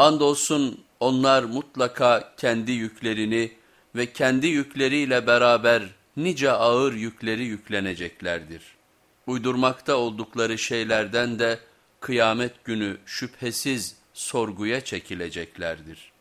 Andolsun onlar mutlaka kendi yüklerini ve kendi yükleriyle beraber nice ağır yükleri yükleneceklerdir. Uydurmakta oldukları şeylerden de kıyamet günü şüphesiz sorguya çekileceklerdir.